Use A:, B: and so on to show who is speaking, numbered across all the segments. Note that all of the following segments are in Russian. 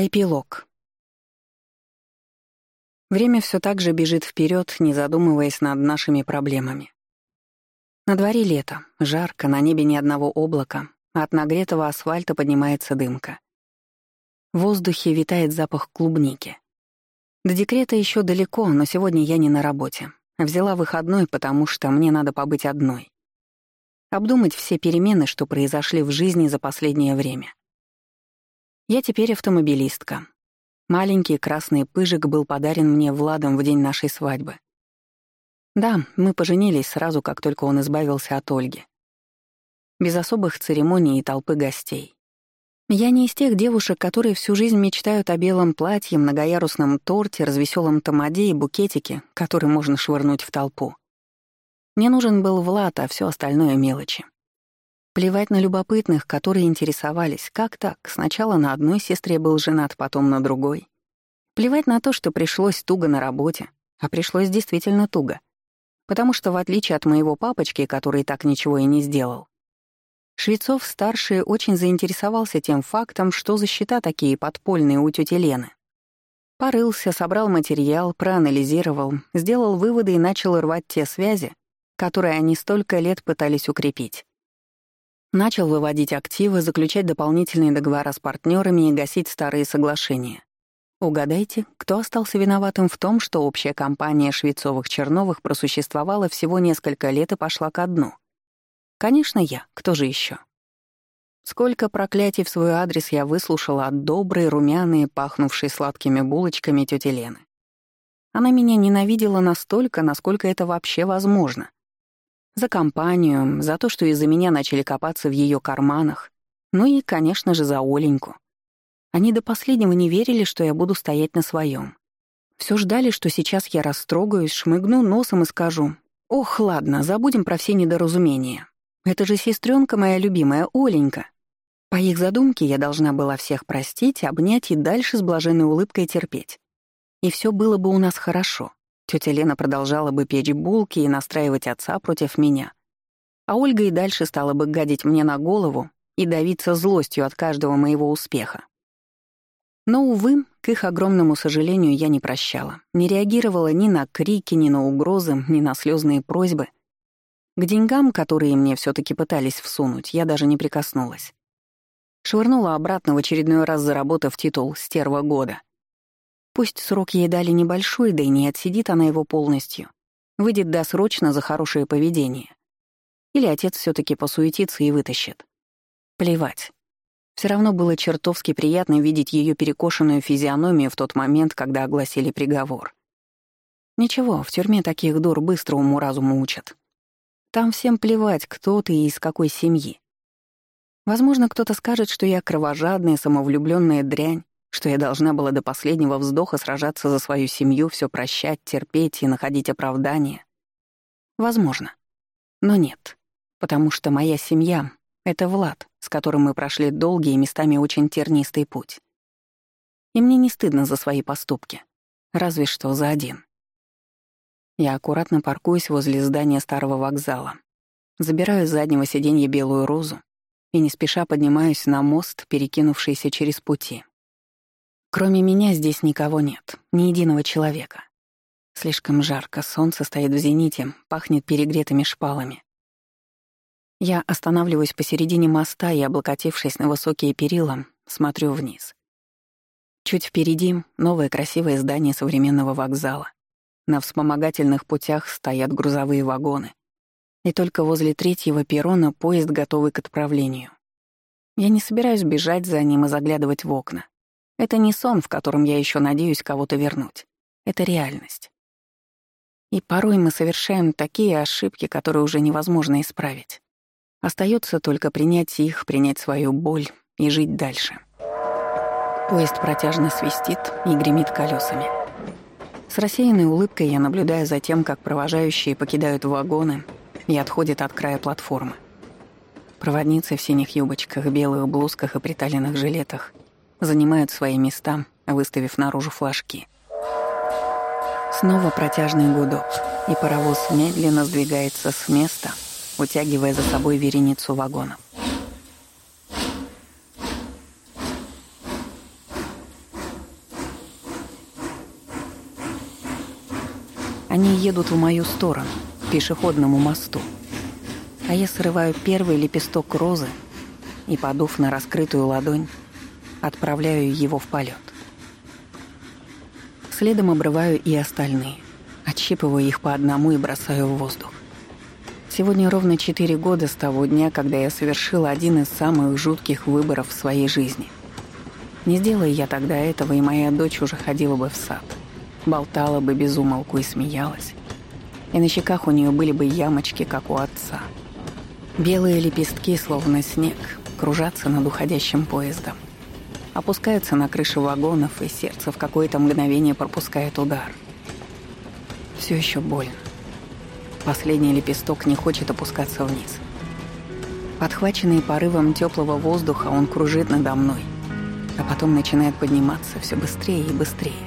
A: Эпилог. Время все так же бежит вперед, не задумываясь над нашими проблемами. На дворе лето, жарко, на небе ни одного облака, а от нагретого асфальта поднимается дымка. В воздухе витает запах клубники. До декрета еще далеко, но сегодня я не на работе. Взяла выходной, потому что мне надо побыть одной. Обдумать все перемены, что произошли в жизни за последнее время. Я теперь автомобилистка. Маленький красный пыжик был подарен мне Владом в день нашей свадьбы. Да, мы поженились сразу, как только он избавился от Ольги. Без особых церемоний и толпы гостей. Я не из тех девушек, которые всю жизнь мечтают о белом платье, многоярусном торте, развеселом тамаде и букетике, который можно швырнуть в толпу. Мне нужен был Влад, а все остальное — мелочи. Плевать на любопытных, которые интересовались, как так, сначала на одной сестре был женат, потом на другой. Плевать на то, что пришлось туго на работе, а пришлось действительно туго. Потому что, в отличие от моего папочки, который так ничего и не сделал, Швецов-старший очень заинтересовался тем фактом, что за счета такие подпольные у тети Лены. Порылся, собрал материал, проанализировал, сделал выводы и начал рвать те связи, которые они столько лет пытались укрепить. Начал выводить активы, заключать дополнительные договора с партнерами и гасить старые соглашения. Угадайте, кто остался виноватым в том, что общая компания Швецовых-Черновых просуществовала всего несколько лет и пошла ко дну? Конечно, я. Кто же еще? Сколько проклятий в свой адрес я выслушала от доброй, румяной, пахнувшей сладкими булочками тети Лены. Она меня ненавидела настолько, насколько это вообще возможно. За компанию, за то, что из-за меня начали копаться в ее карманах. Ну и, конечно же, за Оленьку. Они до последнего не верили, что я буду стоять на своем. Все ждали, что сейчас я растрогаюсь, шмыгну носом и скажу «Ох, ладно, забудем про все недоразумения. Это же сестренка моя любимая Оленька». По их задумке я должна была всех простить, обнять и дальше с блаженной улыбкой терпеть. И все было бы у нас хорошо. Тетя Лена продолжала бы печь булки и настраивать отца против меня. А Ольга и дальше стала бы гадить мне на голову и давиться злостью от каждого моего успеха. Но, увы, к их огромному сожалению, я не прощала. Не реагировала ни на крики, ни на угрозы, ни на слезные просьбы. К деньгам, которые мне все таки пытались всунуть, я даже не прикоснулась. Швырнула обратно в очередной раз заработав титул «Стерва года». Пусть срок ей дали небольшой, да и не отсидит она его полностью. Выйдет досрочно за хорошее поведение. Или отец все таки посуетится и вытащит. Плевать. Все равно было чертовски приятно видеть ее перекошенную физиономию в тот момент, когда огласили приговор. Ничего, в тюрьме таких дур быстро уму-разуму учат. Там всем плевать, кто ты и из какой семьи. Возможно, кто-то скажет, что я кровожадная, самовлюбленная дрянь, что я должна была до последнего вздоха сражаться за свою семью, все прощать, терпеть и находить оправдание? Возможно. Но нет. Потому что моя семья — это Влад, с которым мы прошли долгий и местами очень тернистый путь. И мне не стыдно за свои поступки. Разве что за один. Я аккуратно паркуюсь возле здания старого вокзала. Забираю с заднего сиденья белую розу и не спеша поднимаюсь на мост, перекинувшийся через пути. Кроме меня здесь никого нет, ни единого человека. Слишком жарко, солнце стоит в зените, пахнет перегретыми шпалами. Я останавливаюсь посередине моста и, облокотившись на высокие перила, смотрю вниз. Чуть впереди — новое красивое здание современного вокзала. На вспомогательных путях стоят грузовые вагоны. И только возле третьего перрона поезд готовый к отправлению. Я не собираюсь бежать за ним и заглядывать в окна. Это не сон, в котором я еще надеюсь кого-то вернуть. Это реальность. И порой мы совершаем такие ошибки, которые уже невозможно исправить. Остается только принять их, принять свою боль и жить дальше. Поезд протяжно свистит и гремит колесами. С рассеянной улыбкой я наблюдаю за тем, как провожающие покидают вагоны и отходят от края платформы. Проводницы в синих юбочках, белых блузках и приталенных жилетах занимают свои места, выставив наружу флажки. Снова протяжный гудок, и паровоз медленно сдвигается с места, утягивая за собой вереницу вагонов. Они едут в мою сторону, к пешеходному мосту. А я срываю первый лепесток розы и, подув на раскрытую ладонь, отправляю его в полет. Следом обрываю и остальные, отщипываю их по одному и бросаю в воздух. Сегодня ровно четыре года с того дня, когда я совершила один из самых жутких выборов в своей жизни. Не сделая я тогда этого, и моя дочь уже ходила бы в сад, болтала бы без умолку и смеялась. И на щеках у нее были бы ямочки, как у отца. Белые лепестки, словно снег, кружатся над уходящим поездом. Опускаются на крыши вагонов, и сердце в какое-то мгновение пропускает удар. Все еще больно. Последний лепесток не хочет опускаться вниз. Подхваченный порывом теплого воздуха, он кружит надо мной, а потом начинает подниматься все быстрее и быстрее,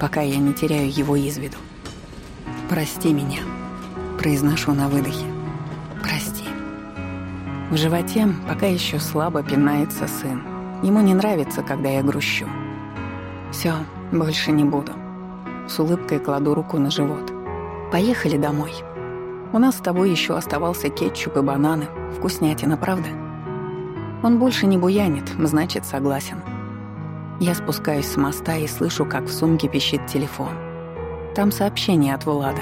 A: пока я не теряю его из виду. «Прости меня», — произношу на выдохе. «Прости». В животе пока еще слабо пинается сын. Ему не нравится, когда я грущу. Все, больше не буду. С улыбкой кладу руку на живот. Поехали домой. У нас с тобой еще оставался кетчуп и бананы. Вкуснятина, правда? Он больше не буянит, значит, согласен. Я спускаюсь с моста и слышу, как в сумке пищит телефон. Там сообщение от Влада.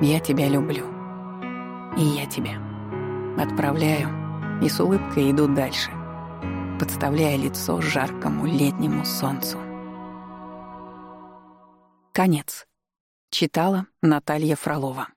A: «Я тебя люблю. И я тебя». Отправляю и с улыбкой иду дальше, подставляя лицо жаркому летнему солнцу. Конец. Читала Наталья Фролова.